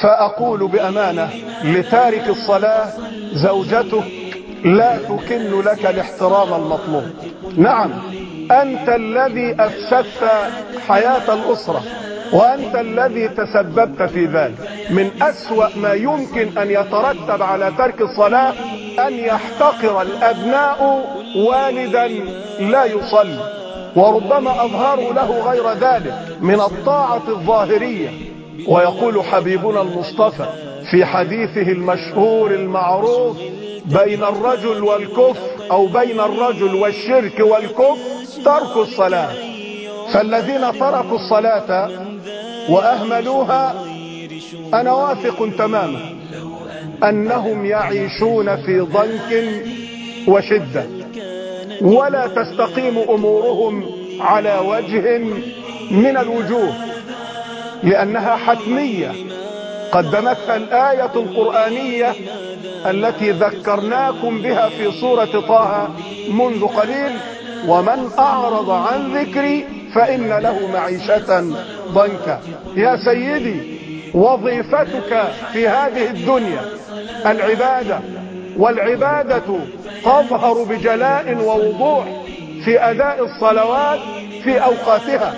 فأقول بأمانة لتارك الصلاة زوجتك لا تكن لك الاحترام المطلوب. نعم أنت الذي أفسدت حياة الأسرة وأنت الذي تسببت في ذلك. من أسوأ ما يمكن أن يترتب على ترك الصلاة أن يحتقر الأبناء والدا لا يصلي. وربما أظهروا له غير ذلك من الطاعة الظاهرية. ويقول حبيبنا المصطفى في حديثه المشهور المعروف بين الرجل والكفر أو بين الرجل والشرك والكفر ترك الصلاة. فالذين تركوا الصلاة وأهملوها أنا واثق تماما أنهم يعيشون في ضنك وشدة ولا تستقيم أمورهم على وجه من الوجوه. لأنها حتمية. قدمتها الآية القرآنية التي ذكرناكم بها في سورة طه منذ قليل ومن أعرض عن ذكري فإن له معيشة ضنكا. يا سيدي وظيفتك في هذه الدنيا العبادة والعبادة تظهر بجلاء ووضوح في أداء الصلوات في أوقاتها.